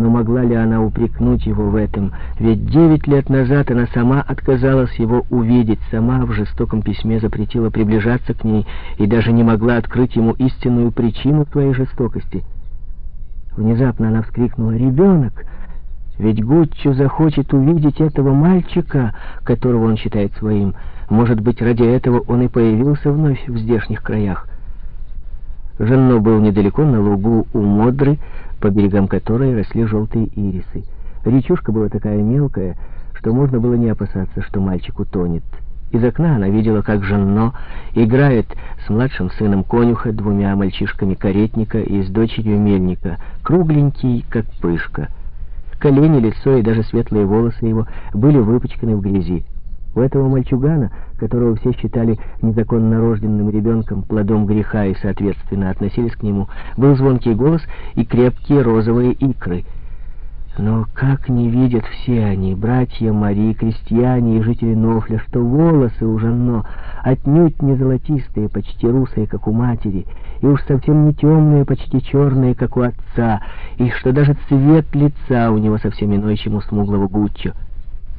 Но могла ли она упрекнуть его в этом? Ведь девять лет назад она сама отказалась его увидеть, сама в жестоком письме запретила приближаться к ней и даже не могла открыть ему истинную причину своей жестокости. Внезапно она вскрикнула «Ребенок!» Ведь Гуччо захочет увидеть этого мальчика, которого он считает своим. Может быть, ради этого он и появился вновь в здешних краях. Женно был недалеко на лугу у Модры, по берегам которой росли желтые ирисы. Речушка была такая мелкая, что можно было не опасаться, что мальчик утонет. Из окна она видела, как Жанно играет с младшим сыном конюха, двумя мальчишками каретника и с дочерью мельника, кругленький, как пышка. Колени, лицо и даже светлые волосы его были выпачканы в грязи. У этого мальчугана, которого все считали незаконно рожденным ребенком, плодом греха и, соответственно, относились к нему, был звонкий голос и крепкие розовые икры. Но как не видят все они, братья Марии, крестьяне и жители Нофля, что волосы у Жанно отнюдь не золотистые, почти русые, как у матери, и уж совсем не темные, почти черные, как у отца, и что даже цвет лица у него совсем иной, чем у смуглого Гуччо.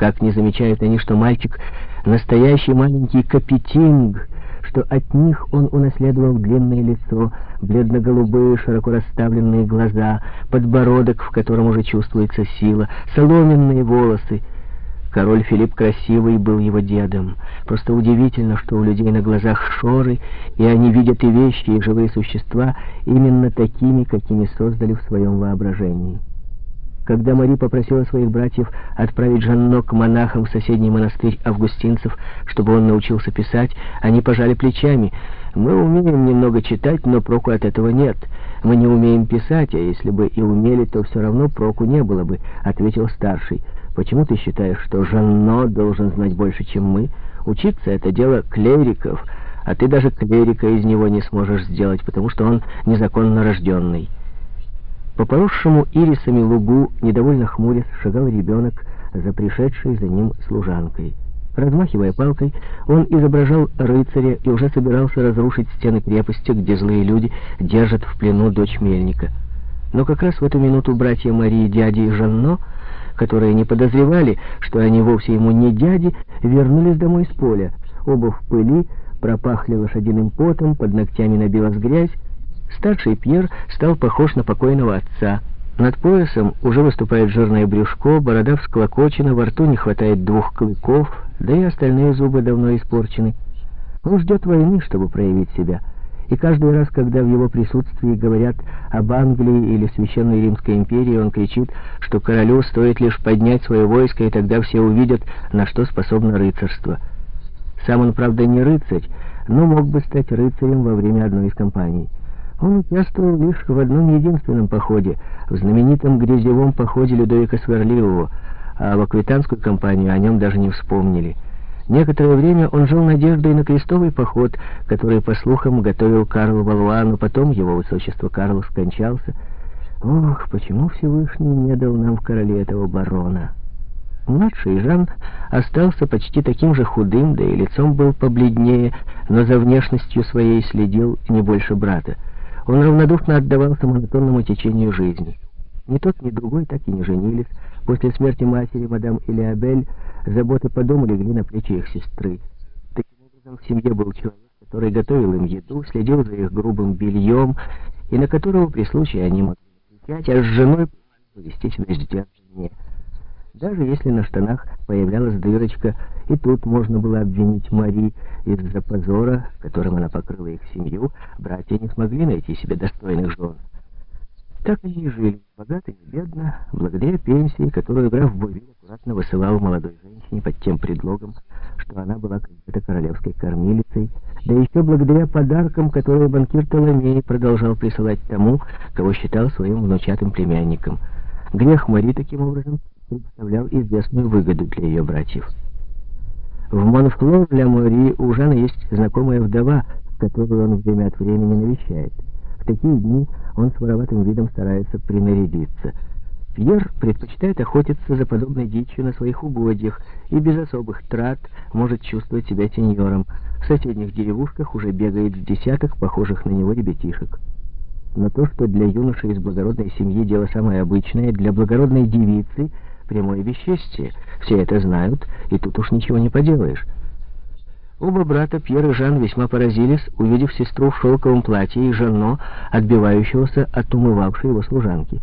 Как не замечают они, что мальчик — настоящий маленький капетинг, что от них он унаследовал длинное лицо, бледно-голубые, широко расставленные глаза, подбородок, в котором уже чувствуется сила, соломенные волосы. Король Филипп Красивый был его дедом. Просто удивительно, что у людей на глазах шоры, и они видят и вещи, и живые существа именно такими, какими создали в своем воображении. Когда Мари попросила своих братьев отправить Жанно к монахам в соседний монастырь августинцев, чтобы он научился писать, они пожали плечами. «Мы умеем немного читать, но проку от этого нет. Мы не умеем писать, а если бы и умели, то все равно проку не было бы», — ответил старший. «Почему ты считаешь, что Жанно должен знать больше, чем мы? Учиться — это дело клериков, а ты даже клерика из него не сможешь сделать, потому что он незаконно рожденный». По поросшему ирисами лугу, недовольно хмурясь, шагал ребенок за пришедшей за ним служанкой. Размахивая палкой, он изображал рыцаря и уже собирался разрушить стены крепости, где злые люди держат в плену дочь мельника. Но как раз в эту минуту братья Марии, дяди и Жанно, которые не подозревали, что они вовсе ему не дяди, вернулись домой с поля. Оба в пыли, пропахли лошадиным потом, под ногтями набилась грязь, Старший Пьер стал похож на покойного отца. Над поясом уже выступает жирное брюшко, борода всклокочена, во рту не хватает двух клыков, да и остальные зубы давно испорчены. Он ждет войны, чтобы проявить себя. И каждый раз, когда в его присутствии говорят об Англии или Священной Римской империи, он кричит, что королю стоит лишь поднять свое войско, и тогда все увидят, на что способно рыцарство. Сам он, правда, не рыцарь, но мог бы стать рыцарем во время одной из кампаний. Он участвовал лишь в одном единственном походе, в знаменитом грязевом походе Людовика Сварливого, а в аквитанскую кампанию о нем даже не вспомнили. Некоторое время он жил надеждой на крестовый поход, который, по слухам, готовил Карл Валуа, но потом его высочество Карл скончался. Ох, почему Всевышний не дал нам в короле этого барона? Младший Жан остался почти таким же худым, да и лицом был побледнее, но за внешностью своей следил не больше брата. Он равнодушно отдавался монотонному течению жизни. Ни тот, ни другой так и не женились. После смерти матери, мадам Элиабель, заботы по дому легли на плечи их сестры. Таким образом, в семье был человек, который готовил им еду, следил за их грубым бельем, и на которого при случае они могли отвечать, а с женой вести себя сдержаннее. Даже если на штанах появлялась дырочка, и тут можно было обвинить Мари из-за позора, которым она покрыла их семью, братья не смогли найти себе достойных жен. Так они и жили, богато и бедно, благодаря пенсии, которую граф Бувиль аккуратно высылал молодой женщине под тем предлогом, что она была когда-то королевской кормилицей, да еще благодаря подаркам, которые банкир Толомей продолжал присылать тому, кого считал своим внучатым племянником. Грех Мари таким образом представлял известную выгоду для ее братьев. В Монфло для Мори у Жана есть знакомая вдова, которую он время от времени навещает. В такие дни он с вороватым видом старается принарядиться. Пьер предпочитает охотиться за подобной дичью на своих угодьях и без особых трат может чувствовать себя сеньором. В соседних деревушках уже бегает с десяток похожих на него ребятишек. Но то, что для юноши из благородной семьи дело самое обычное, для благородной девицы — прямое бесчестие. Все это знают, и тут уж ничего не поделаешь. Оба брата, Пьер и Жан, весьма поразились, увидев сестру в шелковом платье и Жанно, отбивающегося от умывавшей его служанки.